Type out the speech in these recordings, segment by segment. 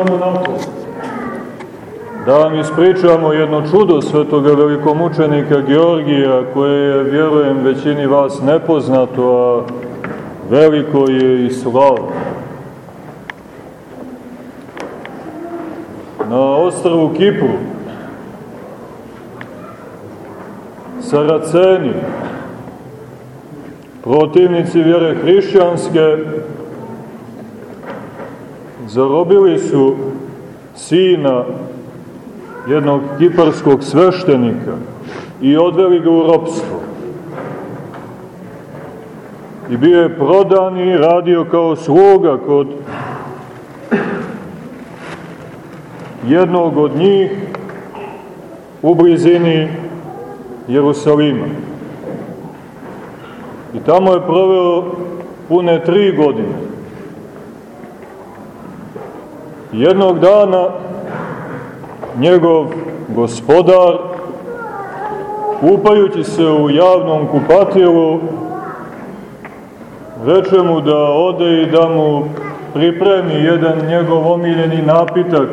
imamo napol. Da vam ispričamo jedno čudo svetoga velikomučenika Georgija, koje je, vjerujem, većini vas nepoznato, a veliko je i slavno. Na ostrvu Kipru, Saraceni, protivnici vjere hrišćanske, zarobili su sina jednog kiparskog sveštenika i odveli ga u ropstvo. I bio je prodan i radio kao sluga kod jednog od njih u blizini Jerusalima. I tamo je proveo pune tri godine. Jednog dana njegov gospodar, kupajući se u javnom kupatilu, reče mu da ode i da mu pripremi jedan njegov omiljeni napitak,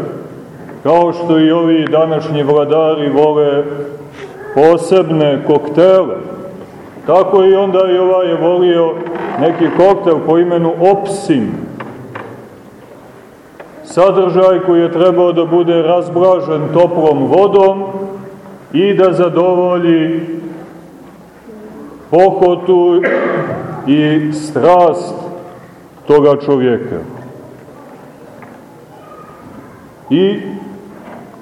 kao što i ovi današnji vladari vole posebne koktele. Tako i onda i ovaj je volio neki koktel po imenu Opsin, sadržaj koji je trebao da bude razblažen toplom vodom i da zadovolji pohotu i strast toga čovjeka. I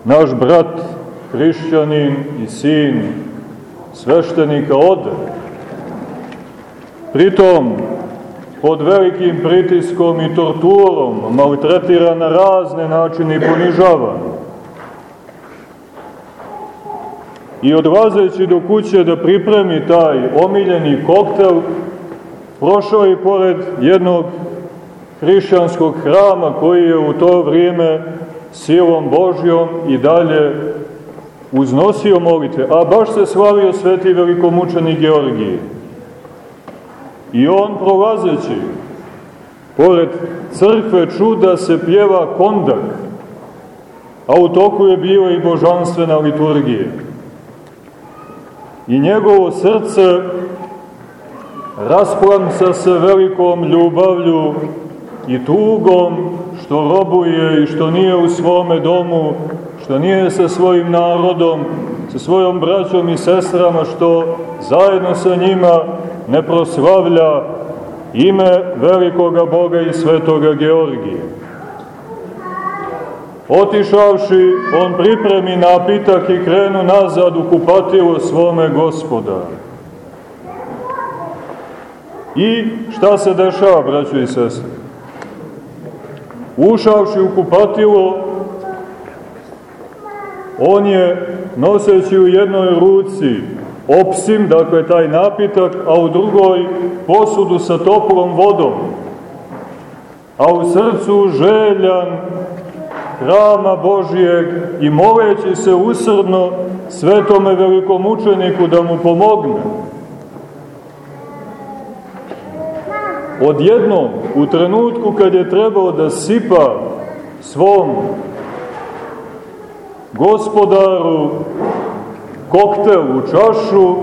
naš brat, hrišćanin i sin sveštenika ode. Pritom, pod velikim pritiskom i torturom, maltretira na razne načine i ponižava. I odlazeći do kuće da pripremi taj omiljeni koktel, prošao i pored jednog hrišćanskog hrama koji je u to vrijeme silom Božjom i dalje uznosio molitve, a baš se slavio sveti velikomučeni Georgije. I on prolazeći, pored crkve čuda se pjeva kondak, a u toku je bila i božanstvena liturgija. I njegovo srce rasplamsa se velikom ljubavlju i tugom što robuje i što nije u svome domu, što nije sa svojim narodom, sa svojom braćom i sestrama, što zajedno sa njima ne proslavlja ime velikoga Boga i svetoga Georgija. Otišavši, on pripremi napitak i krenu nazad u kupatilo svome gospoda. I šta se dešava, braćo i sestre? Ušavši u kupatilo, on je noseći u jednoj ruci opsim, dakle taj napitak, a u drugoj posudu sa toplom vodom, a u srcu željan hrama Božijeg i moleći se usrdno svetome velikomučeniku da mu pomogne. Odjednom, u trenutku kad je trebao da sipa svom gospodaru koktel u čašu,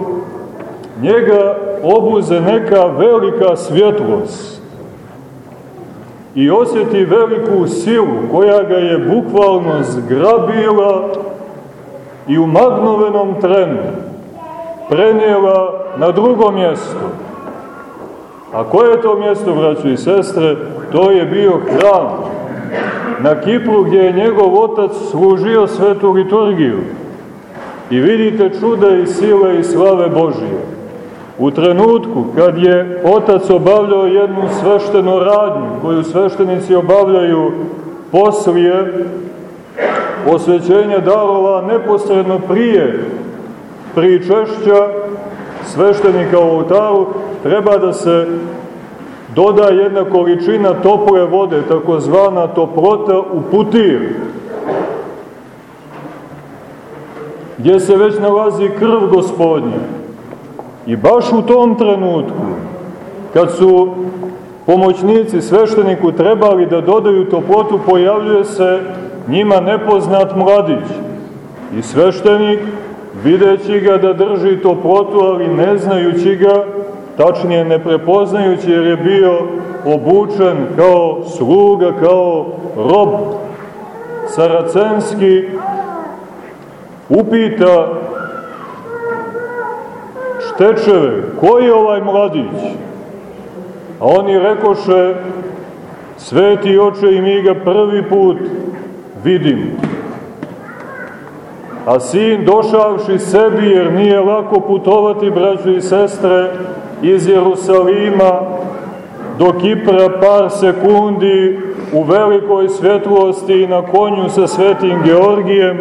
njega obuze neka velika svjetlost i osjeti veliku silu koja ga je bukvalno zgrabila i u magnovenom trenu prenijela na drugo mjesto. A koje je to mjesto, braćo i sestre? To je bio hram na Kipru gdje je njegov otac služio svetu liturgiju. I vidite čuda i sile i slave Božije. U trenutku kad je otac obavljao jednu sveštenu radnju, koju sveštenici obavljaju poslije osvećenja darova neposredno prije pričešća sveštenika u oltaru, treba da se doda jedna količina tople vode, takozvana toplota u putir, gdje se već nalazi krv gospodnja. I baš u tom trenutku, kad su pomoćnici svešteniku trebali da dodaju toplotu, pojavljuje se njima nepoznat mladić. I sveštenik, videći ga da drži toplotu, ali ne znajući ga, tačnije ne prepoznajući jer je bio obučen kao sluga, kao rob saracenski, upita štečeve, ko je ovaj mladić? A oni rekoše, sveti oče i mi ga prvi put vidimo. A sin došavši sebi, jer nije lako putovati, braćo i sestre, iz Jerusalima do Kipra par sekundi u velikoj svetlosti na konju sa svetim Georgijem,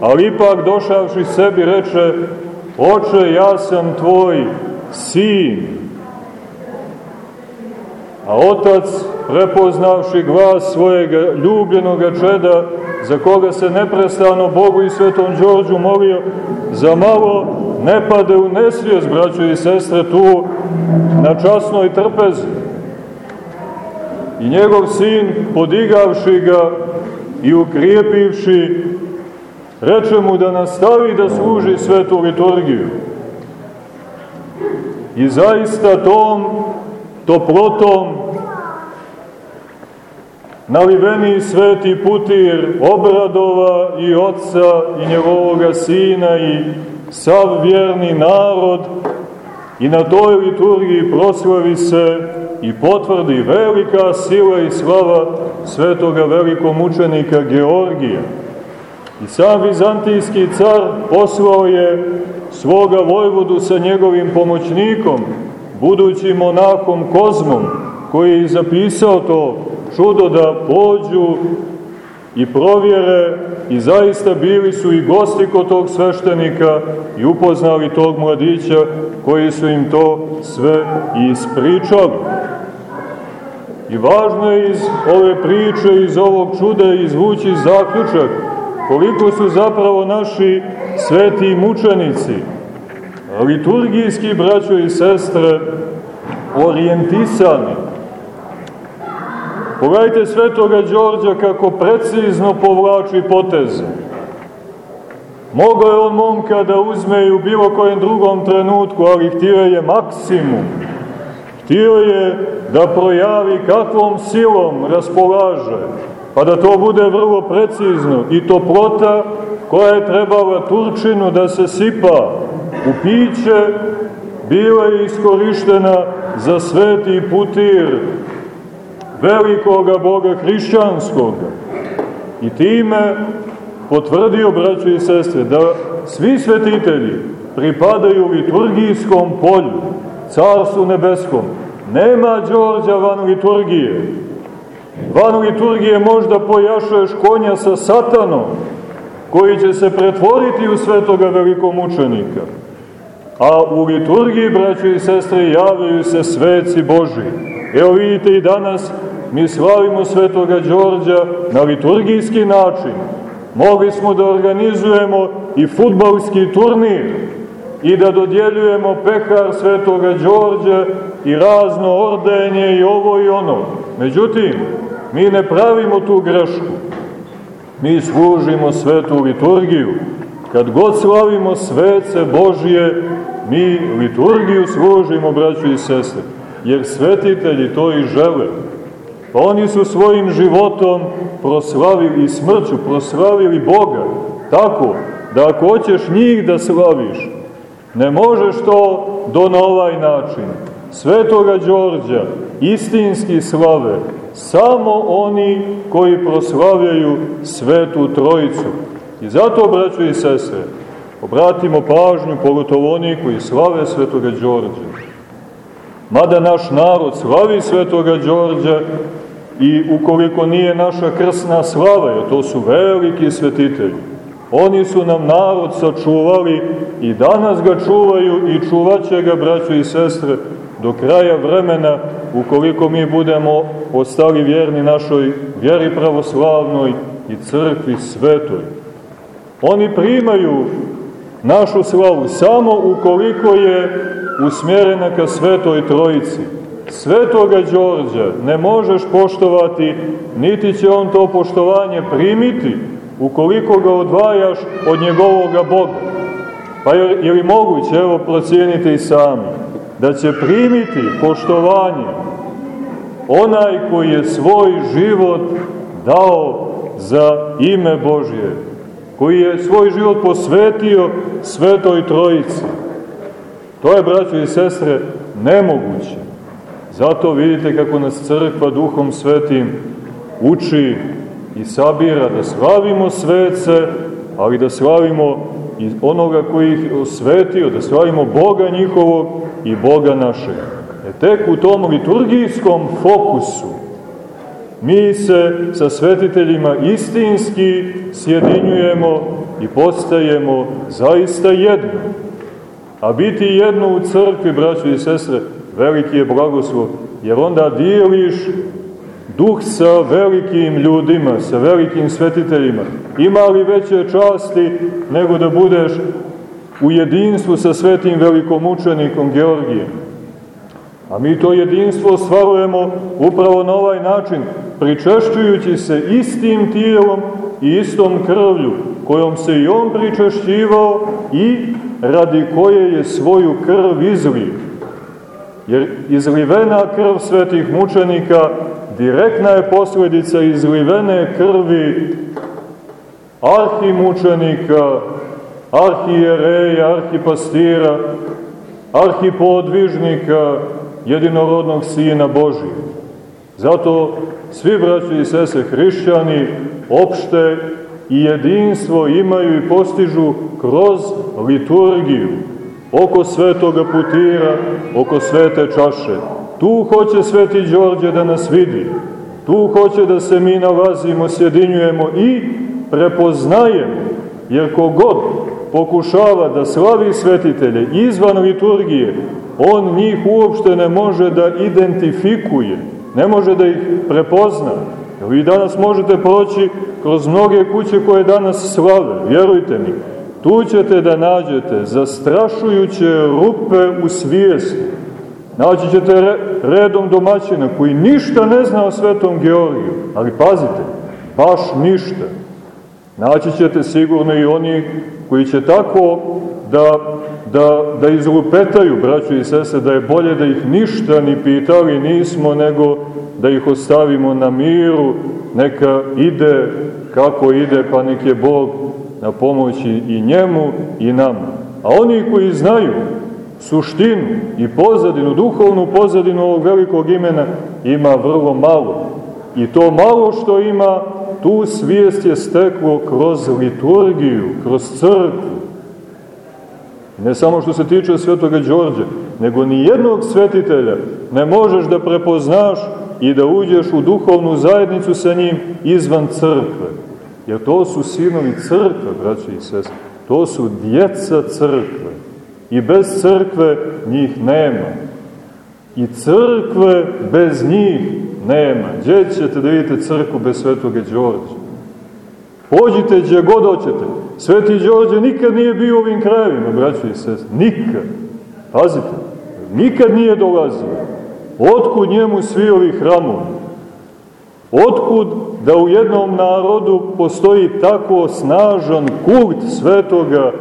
ali ipak došavši sebi reče, oče, ja sam tvoj sin. A otac, prepoznavši glas svojeg ljubljenoga čeda, za koga se neprestano Bogu i Svetom Đorđu molio, za malo ne pade u nesvijest, braćo i sestre, tu na časnoj trpezi. I njegov sin, podigavši ga i ukrijepivši, reče mu da nastavi da služi svetu liturgiju. I zaista tom toplotom naliveni sveti putir obradova i oca i njegovoga sina i sav vjerni narod i na toj liturgiji proslavi se i potvrdi velika sila i slava svetoga velikomučenika Georgija. I sam vizantijski car poslao je svoga vojvodu sa njegovim pomoćnikom, budućim monahom Kozmom, koji je zapisao to čudo da pođu i provjere i zaista bili su i gosti kod tog sveštenika i upoznali tog mladića koji su im to sve ispričali. I važno je iz ove priče, iz ovog čuda izvući zaključak koliko su zapravo naši sveti mučenici, liturgijski braćo i sestre, orijentisani. Pogledajte svetoga Đorđa kako precizno povlači poteze. Mogo je on momka da uzme i u bilo kojem drugom trenutku, ali htio je maksimum. Htio je da projavi kakvom silom raspolaže, pa da to bude vrlo precizno i toplota koja je trebala Turčinu da se sipa u piće, bila je iskorištena za sveti putir velikoga Boga hrišćanskoga. I time potvrdio, braćo i sestre, da svi svetitelji pripadaju liturgijskom polju, carstvu nebeskom. Nema Đorđa van liturgije. Van liturgije možda pojašuješ konja sa satanom, koji će se pretvoriti u svetoga velikomučenika. A u liturgiji, braćo i sestre, javljaju se sveci Boži. Evo vidite i danas mi slavimo svetoga Đorđa na liturgijski način. Mogli smo da organizujemo i futbalski turnir i da dodjeljujemo pehar svetoga Đorđa i razno ordenje i ovo i ono. Međutim, mi ne pravimo tu grešku. Mi služimo svetu liturgiju. Kad god slavimo svece Božije, mi liturgiju služimo, braćo i sestre. Jer svetitelji to i žele. Pa oni su svojim životom proslavili i smrću, proslavili Boga. Tako da ako hoćeš njih da slaviš, ne možeš to do na ovaj način. Svetoga Đorđa istinski slave samo oni koji proslavljaju svetu trojicu. I zato, braćo i sestre, obratimo pažnju pogotovo oni koji slave svetoga Đorđa. Mada naš narod slavi svetoga Đorđa i ukoliko nije naša krsna slava, jer to su veliki svetitelji, oni su nam narod sačuvali i danas ga čuvaju i čuvaće ga, braćo i sestre, do kraja vremena, ukoliko mi budemo ostali vjerni našoj vjeri pravoslavnoj i crkvi svetoj. Oni primaju našu slavu samo ukoliko je usmjerena ka svetoj trojici. svetoga Đorđa ne možeš poštovati, niti će on to poštovanje primiti, ukoliko ga odvajaš od njegovoga Boga. Pa je, li moguće, evo procijenite i sami, da će primiti poštovanje onaj koji je svoj život dao za ime Božje, koji je svoj život posvetio Svetoj Trojici. To je, braćo i sestre, nemoguće. Zato vidite kako nas crkva duhom svetim uči i sabira da slavimo svece, ali da slavimo i onoga koji ih osvetio, da slavimo Boga njihovog i Boga našeg. E tek u tom liturgijskom fokusu mi se sa svetiteljima istinski sjedinjujemo i postajemo zaista jedno. A biti jedno u crkvi, braćo i sestre, veliki je blagoslov, jer onda dijeliš duh sa velikim ljudima, sa velikim svetiteljima. Ima li veće časti nego da budeš u jedinstvu sa svetim velikomučenikom Georgijem? A mi to jedinstvo stvarujemo upravo na ovaj način, pričešćujući se istim tijelom i istom krvlju, kojom se i on pričešćivao i radi koje je svoju krv izlio. Jer izlivena krv svetih mučenika direktna je posledica izlivene krvi arhimučenika, arhijereja, arhipastira, arhipodvižnika, jedinorodnog Sina Božije. Zato svi braći i sese hrišćani opšte i jedinstvo imaju i postižu kroz liturgiju, oko svetoga putira, oko svete čaše. Tu hoće sveti Đorđe da nas vidi, tu hoće da se mi nalazimo, sjedinjujemo i prepoznajemo, jer kogod pokušava da slavi svetitelje izvan liturgije, on njih uopšte ne može da identifikuje, ne može da ih prepozna. Vi danas možete proći kroz mnoge kuće koje danas slave, vjerujte mi, tu ćete da nađete zastrašujuće rupe u svijesti. Naći ćete redom domaćina koji ništa ne zna o svetom Georgiju, ali pazite, baš ništa. Naći ćete sigurno i oni koji će tako da, da, da izlupetaju, braćo i sese, da je bolje da ih ništa ni pitali nismo, nego da ih ostavimo na miru, neka ide kako ide, pa nek je Bog na pomoći i njemu i nama. A oni koji znaju suštinu i pozadinu, duhovnu pozadinu ovog velikog imena, ima vrlo malo. I to malo što ima, tu svijest je steklo kroz liturgiju, kroz crkvu. Ne samo što se tiče svetoga Đorđa, nego ni jednog svetitelja ne možeš da prepoznaš i da uđeš u duhovnu zajednicu sa njim izvan crkve. Jer to su sinovi crkve, braći i sest. To su djeca crkve. I bez crkve njih nema. I crkve bez njih nema. Gdje ćete da vidite crkvu bez svetoga Đorđa? Pođite gdje god hoćete. Sveti Đorđe nikad nije bio u ovim krajevima, braći i sest. Nikad. Pazite, nikad nije dolazio. Otkud njemu svi ovi hramovi? Otkud da u jednom narodu postoji tako snažan kult svetoga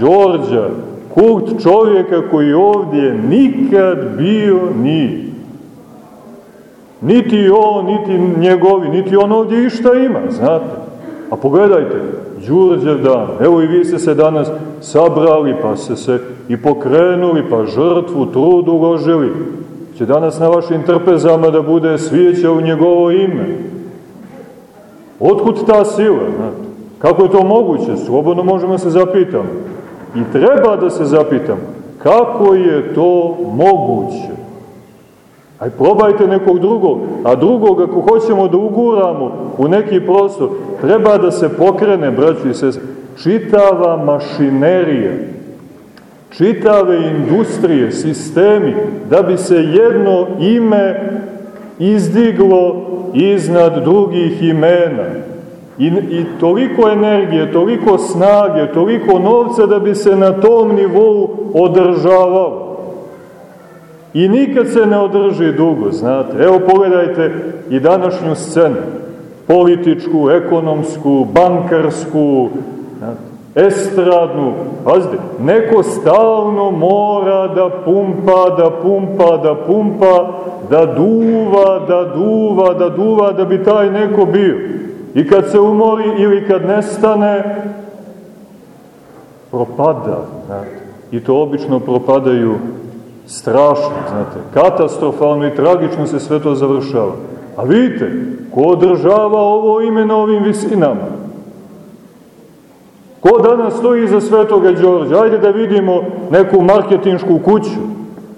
Đorđa, kult čovjeka koji ovdje nikad bio nije. Niti on, niti njegovi, niti on ovdje išta ima, znate. A pogledajte, Đurđev dan, evo i vi ste se danas sabrali, pa ste se i pokrenuli, pa žrtvu, trud uložili. Će danas na vašim trpezama da bude svijeća u njegovo ime. Otkud ta sila? Znate? Kako je to moguće? Slobodno možemo se zapitamo. I treba da se zapitamo. Kako je to moguće? Aj probajte nekog drugog, a drugog ako hoćemo da uguramo u neki prostor, treba da se pokrene, braći sest, čitava mašinerija, čitave industrije, sistemi, da bi se jedno ime izdiglo iznad drugih imena. I, I toliko energije, toliko snage, toliko novca da bi se na tom nivou održavalo. I nikad se ne održi dugo, znate. Evo pogledajte i današnju scenu. Političku, ekonomsku, bankarsku, estradnu. Pazite, neko stalno mora da pumpa, da pumpa, da pumpa, da duva, da duva, da duva, da bi taj neko bio. I kad se umori ili kad nestane, propada, znate. I to obično propadaju strašno, znate, katastrofalno i tragično se sve to završava. A vidite, ko održava ovo ime na ovim visinama? Ko danas stoji iza svetoga Đorđa? Ajde da vidimo neku marketinšku kuću,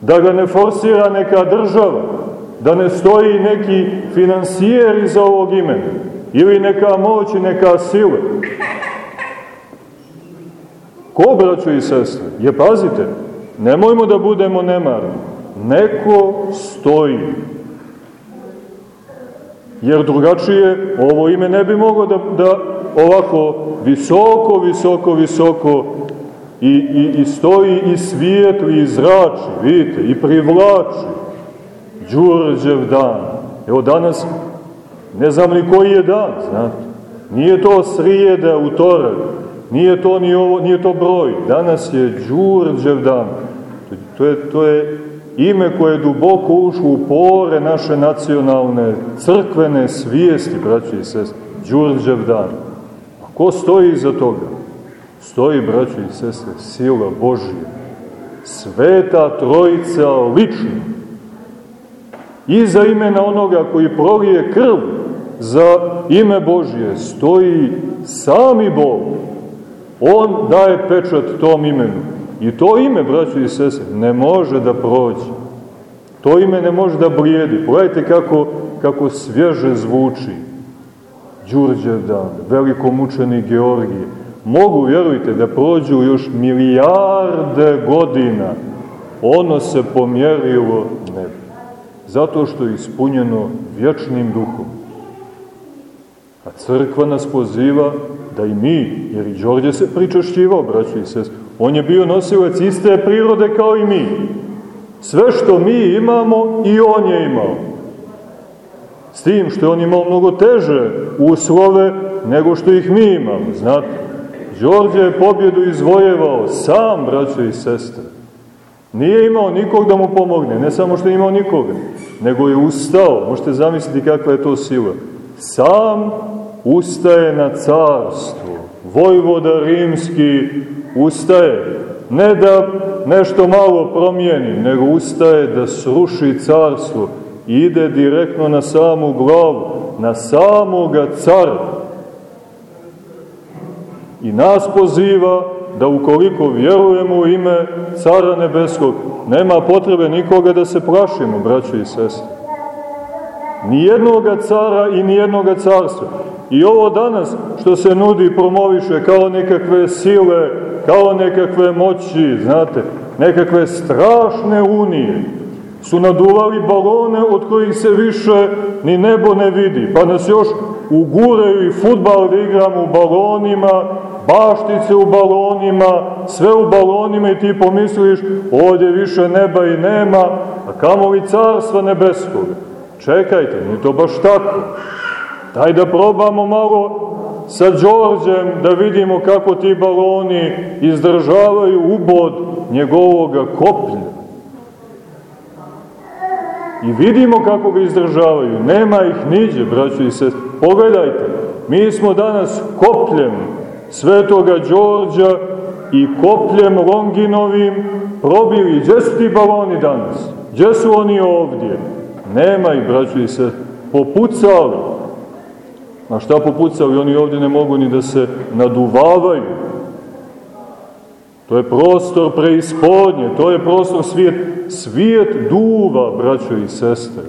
da ga ne forsira neka država, da ne stoji neki financijer iza ovog imena, ili neka moć i neka sila. Ko, braćo i sestre? Je, pazite, nemojmo da budemo nemarni. Neko stoji. Jer drugačije ovo ime ne bi moglo da, da ovako visoko, visoko, visoko i, i, i stoji i svijetli i zrači, vidite, i privlači. Đurđev dan. Evo danas, ne znam ni koji je dan, znate. Nije to srijeda, utorak, nije to, ni ovo, nije to broj. Danas je Đurđev dan. To je, to je ime koje je duboko ušlo u pore naše nacionalne crkvene svijesti, braći i sest. Đurđev dan. A ko stoji iza toga? Stoji, braći i sestre, sila Božija. Sveta trojica lično. Iza imena onoga koji prolije krv za ime Božije stoji sami Bog. On daje pečat tom imenu. I to ime, braćo i sese, ne može da prođe. To ime ne može da blijedi. Pogledajte kako, kako svježe zvuči. Đurđev dan, velikomučeni Georgije. Mogu, vjerujte, da prođu još milijarde godina. Ono se pomjerilo nebi. Zato što je ispunjeno vječnim duhom. A crkva nas poziva da i mi, jer i Đorđe se pričašćivao, braći i sest, on je bio nosilac iste prirode kao i mi. Sve što mi imamo i on je imao. S tim što on imao mnogo teže uslove nego što ih mi imamo, znate. Đorđe je pobjedu izvojevao sam, braćo i sestre. Nije imao nikog da mu pomogne, ne samo što je imao nikoga, nego je ustao. Možete zamisliti kakva je to sila. Sam ustaje na carstvo. Vojvoda rimski ustaje, ne da nešto malo promijeni, nego ustaje da sruši carstvo ide direktno na samu glavu, na samoga cara. I nas poziva da ukoliko vjerujemo u ime cara nebeskog, nema potrebe nikoga da se plašimo, braćo i sestre. Nijednoga cara i nijednoga carstva. I ovo danas što se nudi promoviše kao nekakve sile, kao nekakve moći, znate, nekakve strašne unije, su naduvali balone od kojih se više ni nebo ne vidi, pa nas još uguraju i futbal da igramo u balonima, baštice u balonima, sve u balonima i ti pomisliš ovdje više neba i nema, a kamo li carstva nebeskog? Čekajte, nije to baš tako. Daj da probamo malo sa Đorđem da vidimo kako ti baloni izdržavaju ubod njegovoga koplja. I vidimo kako ga izdržavaju. Nema ih niđe, braćo i sest. Pogledajte, mi smo danas kopljem svetoga Đorđa i kopljem Longinovim probili. Gdje su ti baloni danas? Gdje su oni ovdje? Nema ih, braćo i sest. Popucali A šta popucali? Oni ovdje ne mogu ni da se naduvavaju. To je prostor preispodnje, to je prostor svijet. Svijet duva, braćo i sestre.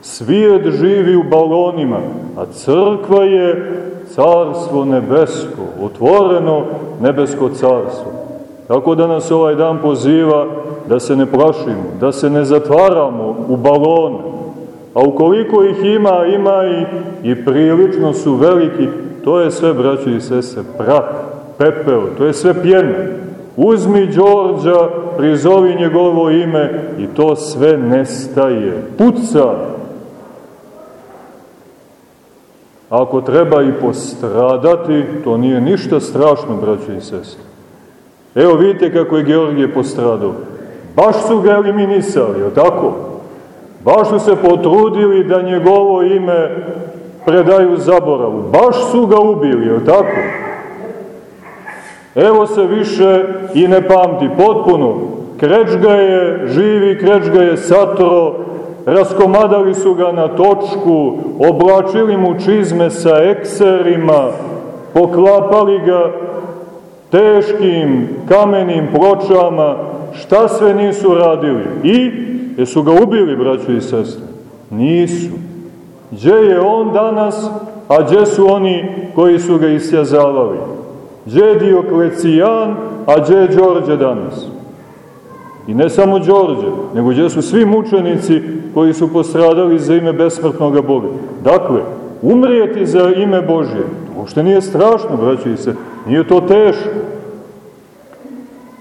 Svijet živi u balonima, a crkva je carstvo nebesko, otvoreno nebesko carstvo. Tako da nas ovaj dan poziva da se ne plašimo, da se ne zatvaramo u balone, A ukoliko ih ima, ima i, i prilično su veliki, to je sve, braćo i sese, prah, pepeo, to je sve pjena. Uzmi Đorđa, prizovi njegovo ime i to sve nestaje. Puca. Ako treba i postradati, to nije ništa strašno, braćo i sestre. Evo vidite kako je Georgije postradao. Baš su ga eliminisali, je tako? Baš su se potrudili da njegovo ime predaju zaboravu. Baš su ga ubili, je tako? Evo se više i ne pamti, potpuno. Kreč ga je, živi kreč ga je satro, raskomadali su ga na točku, oblačili mu čizme sa ekserima, poklapali ga teškim kamenim pločama, šta sve nisu radili. I, jesu ga ubili, braćo i sestre? Nisu. Gdje je on danas, a gdje su oni koji su ga isjazavali? Gdje je Dioklecijan, a gdje je Đorđe danas? I ne samo Đorđe, nego gdje su svi mučenici koji su postradali za ime besmrtnog Boga. Dakle, umrijeti za ime Božje, uopšte nije strašno, braći se, nije to teško.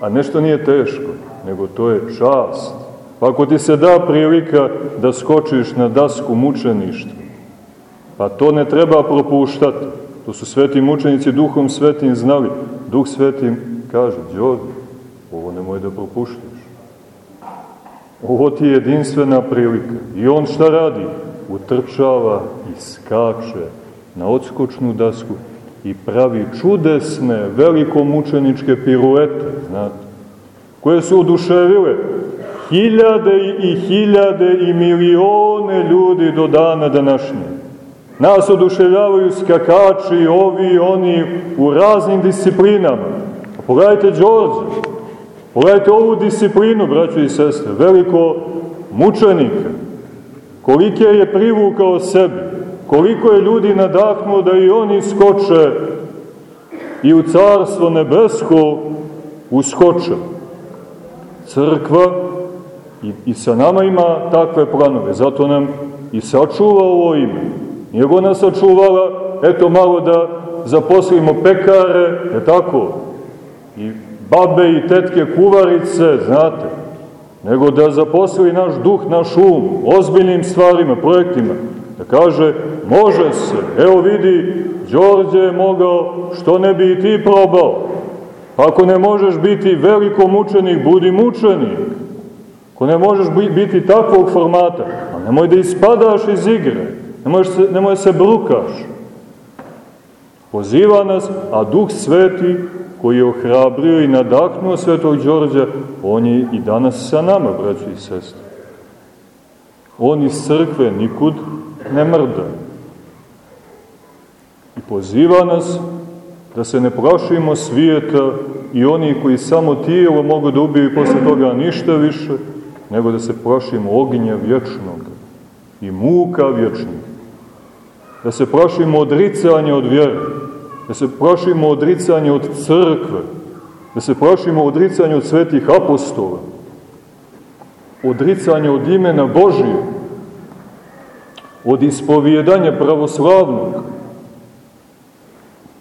A nešto nije teško, nego to je čast. Pa ako ti se da prilika da skočiš na dasku mučeništva, pa to ne treba propuštati. To su sveti mučenici duhom svetim znali. Duh svetim kaže, Đorđe, ovo nemoj da propuštaš. Ovo ti je jedinstvena prilika. I on šta radi? Utrčava i skače na odskočnu dasku i pravi čudesne, velikomučeničke piruete, znate, koje su oduševile hiljade i hiljade i milione ljudi do dana današnje. Nas oduševljavaju skakači, ovi, oni, u raznim disciplinama. Pogledajte Đorđe, pogledajte ovu disciplinu, braćo i sestre, veliko mučenika, kolike je privukao sebi, koliko je ljudi nadahnuo da i oni skoče i u carstvo nebesko uskoče. Crkva i, i sa nama ima takve planove, zato nam i sačuva ovo ime. Nije go nas sačuvala, eto malo da zaposlimo pekare, je tako, i babe i tetke kuvarice, znate, nego da zaposli naš duh, naš um, ozbiljnim stvarima, projektima, da kaže, može se, evo vidi, Đorđe je mogao, što ne bi i ti probao, ako ne možeš biti veliko mučenik, budi mučenik, ako ne možeš biti takvog formata, nemoj da ispadaš iz igre, nemoj se, nemoj se brukaš, poziva nas, a Duh Sveti koji je ohrabrio i nadahnuo svetog Đorđa, on je i danas sa nama, braći i sestri. On iz crkve nikud ne mrda. I poziva nas da se ne plašimo svijeta i oni koji samo tijelo mogu da ubiju i posle toga ništa više, nego da se plašimo ognja vječnog i muka vječnih. Da se plašimo odricanja od vjere, da se plašimo odricanja od crkve, da se plašimo odricanja od svetih apostola, odricanja od imena Božije, od ispovjedanja pravoslavnog,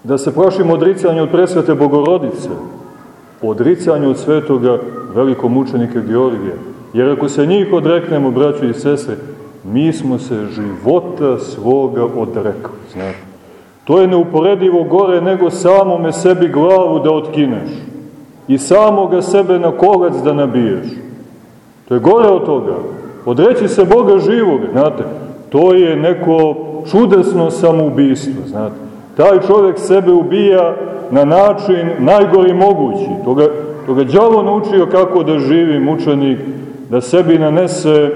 da se plašimo odricanja od presvete Bogorodice, odricanja od svetoga velikomučenika Georgija. Jer ako se njih odreknemo, braćo i sestre, mi smo se života svoga odrekli, znate. To je neuporedivo gore nego samome sebi glavu da otkineš i samoga sebe na kolac da nabiješ. To je gore od toga. Odreći se Boga živog, znate, to je neko čudesno samoubistvo, znate. Taj čovjek sebe ubija na način najgori mogući. To ga, djavo naučio kako da živi mučenik, da sebi nanese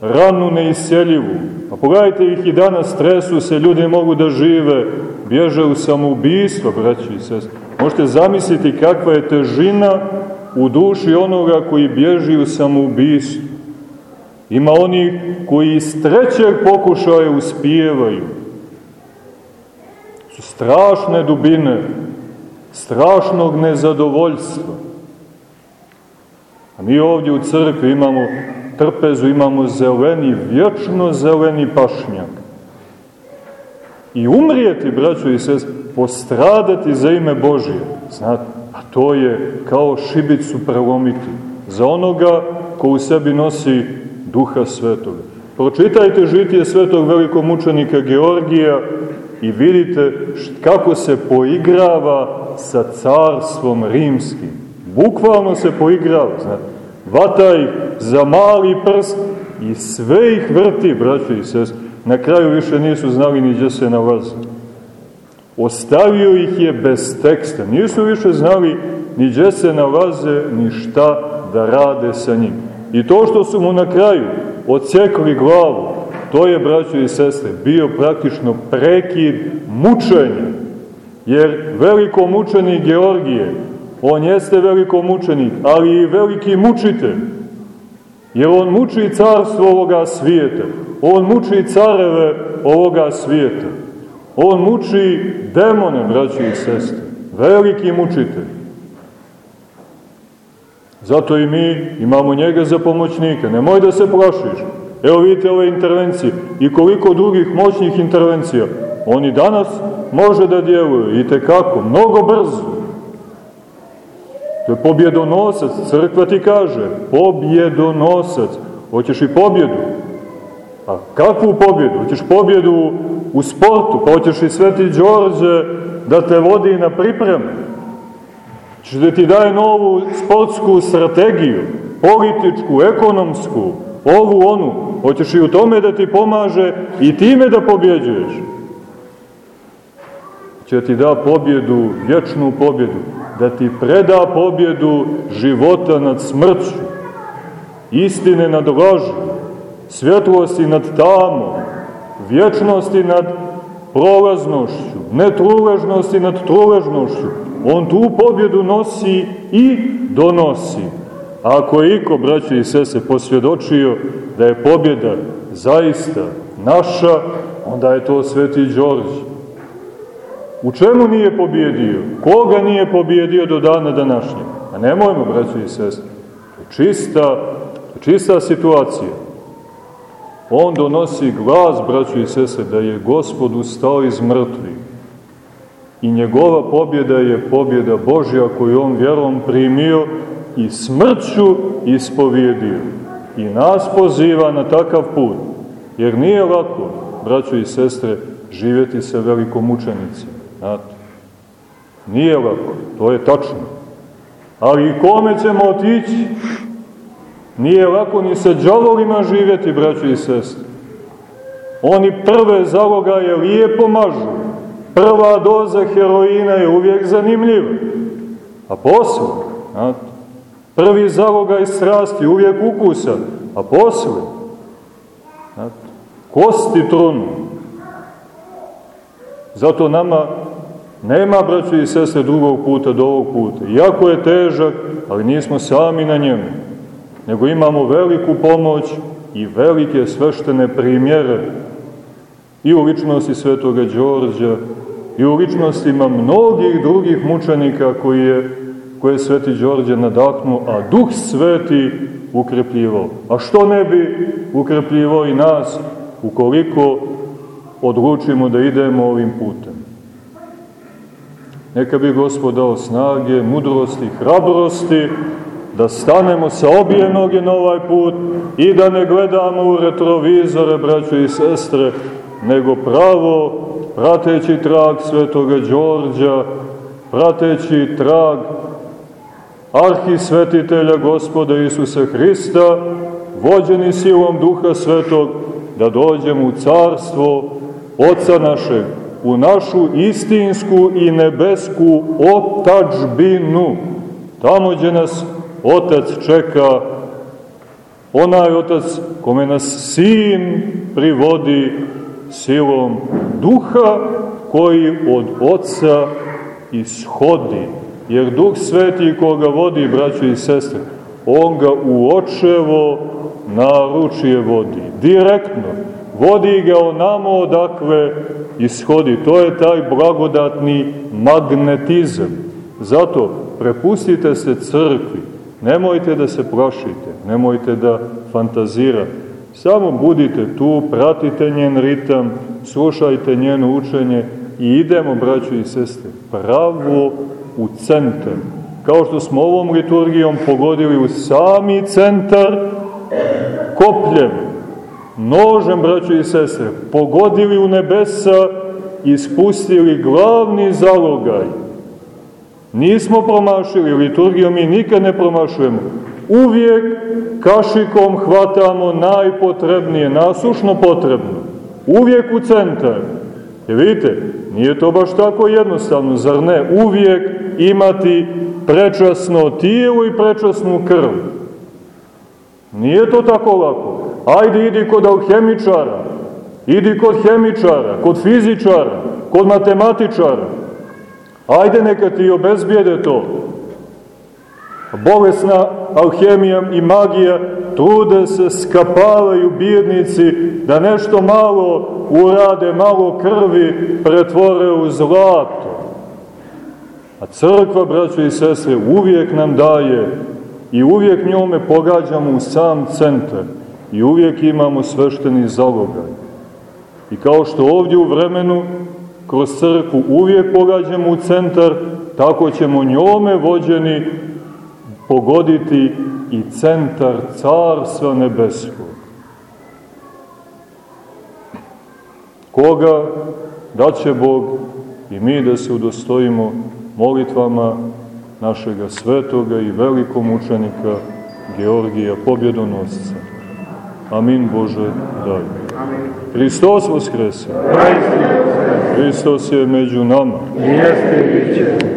ranu neisjeljivu. A pogledajte ih i danas, stresu se, ljudi mogu da žive, bježe u samoubistvo, braći i sest. Možete zamisliti kakva je težina u duši onoga koji bježi u samoubistvo. Ima oni koji iz trećeg pokušaja uspijevaju. Su strašne dubine, strašnog nezadovoljstva. A mi ovdje u crkvi imamo trpezu, imamo zeleni, vječno zeleni pašnjak. I umrijeti, braćo i sest, postradati za ime Božije. Znate, a to je kao šibicu prelomiti za onoga ko u sebi nosi duha svetoga. Pročitajte žitije svetog velikog mučenika Georgija i vidite kako se poigrava sa carstvom rimskim. Bukvalno se poigrava, znate. Vata ih za mali prst i sve ih vrti, braćo i sest. Na kraju više nisu znali ni gdje se nalaze. Ostavio ih je bez teksta. Nisu više znali ni gdje se nalaze, ni šta da rade sa njim. I to što su mu na kraju odsekli glavu, to je, braćo i sestre, bio praktično prekid mučenja. Jer veliko mučenik Georgije, on jeste veliko mučenik, ali i veliki mučitelj. Jer on muči carstvo ovoga svijeta. On muči careve ovoga svijeta. On muči demone, braći i sestre. Veliki mučitelj. Zato i mi imamo njega za pomoćnika. Nemoj da se plašiš. Evo vidite ove intervencije i koliko drugih moćnih intervencija. Oni danas može da djeluju i tekako, mnogo brzo. To je pobjedonosac, crkva ti kaže, pobjedonosac. Hoćeš i pobjedu? A kakvu pobjedu? Hoćeš pobjedu u sportu, pa hoćeš i Sveti Đorđe da te vodi na pripremu. Hoćeš da ti daje novu sportsku strategiju, političku, ekonomsku, ovu, onu. Hoćeš i u tome da ti pomaže i time da pobjeđuješ. Će ti da pobjedu, vječnu pobjedu, da ti preda pobjedu života nad smrću, istine nad lažu, svjetlosti nad tamom, vječnosti nad prolaznošću, netruležnosti nad truležnošću. On tu pobjedu nosi i donosi. A ako je iko, braće i sese, posvjedočio da je pobjeda zaista naša, onda je to sveti Đorđe. U čemu nije pobjedio? Koga nije pobjedio do dana današnjeg? A nemojmo, braće i sese, čista, čista situacija. On donosi glas, braćo i sese, da je Gospod ustao iz mrtvih. I njegova pobjeda je pobjeda Božja koju on vjerom primio i smrću ispovjedio. I nas poziva na takav put. Jer nije lako, braćo i sestre, živjeti sa velikom učenicom. Znate? Nije lako, to je tačno. Ali kome ćemo otići? Nije lako ni sa džavolima živjeti, braćo i sestre. Oni prve zalogaje lijepo mažu. Prva doza heroina je uvijek zanimljiva. A posle, znate, prvi zalogaj strasti uvijek ukusa, a posle, znate, kosti trunu. Zato nama nema, braćo i sestre, drugog puta do ovog puta. Iako je težak, ali nismo sami na njemu nego imamo veliku pomoć i velike sveštene primjere i u ličnosti svetoga Đorđa i u ličnostima mnogih drugih mučenika koji je, koje je sveti Đorđe nadahnuo, a duh sveti ukrepljivao. A što ne bi ukrepljivao i nas ukoliko odlučimo da idemo ovim putem? Neka bi Gospod dao snage, mudrosti, hrabrosti, da stanemo sa obje noge na ovaj put i da ne gledamo u retrovizore, braćo i sestre, nego pravo, prateći trag svetoga Đorđa, prateći trag arhisvetitelja gospoda Isusa Hrista, vođeni silom duha svetog, da dođemo u carstvo Oca našeg, u našu istinsku i nebesku otačbinu, tamo gdje nas Otac čeka, onaj Otac kome nas Sin privodi silom duha koji od Oca ishodi. Jer Duh Sveti koga vodi, braćo i sestre, on ga u očevo naručije vodi. Direktno. Vodi ga onamo odakle ishodi. To je taj blagodatni magnetizam. Zato prepustite se crkvi Nemojte da se plašite, nemojte da fantazirate. Samo budite tu, pratite njen ritam, slušajte njeno učenje i idemo, braćo i sestre, pravo u centar. kao što smo ovom liturgijom pogodili u sami centar kopljem, nožem, braćo i sestre, pogodili u nebesa i spustili glavni zalogaj. Nismo promašili liturgijom i nikad ne promašujemo. Uvijek kašikom hvatamo najpotrebnije, nasušno potrebno. Uvijek u centar. Jer vidite, nije to baš tako jednostavno, zar ne? Uvijek imati prečasno tijelo i prečasnu krv. Nije to tako lako. Ajde, idi kod alhemičara, idi kod hemičara, kod fizičara, kod matematičara. Ajde, neka ti obezbijede to. Bolesna alhemija i magija trude se, skapavaju bjednici da nešto malo urade, malo krvi pretvore u zlato. A crkva, braćo i sestre, uvijek nam daje i uvijek njome pogađamo u sam centar i uvijek imamo svešteni zalogaj. I kao što ovdje u vremenu kroz crkvu uvijek pogađamo u centar, tako ćemo njome vođeni pogoditi i centar Carstva Nebeskog. Koga da će Bog i mi da se udostojimo molitvama našega svetoga i velikom učenika Georgija Pobjedonosca. Amin Bože, daj. Hristos Voskreσε. Hristos je među nama. Jeste, bit će.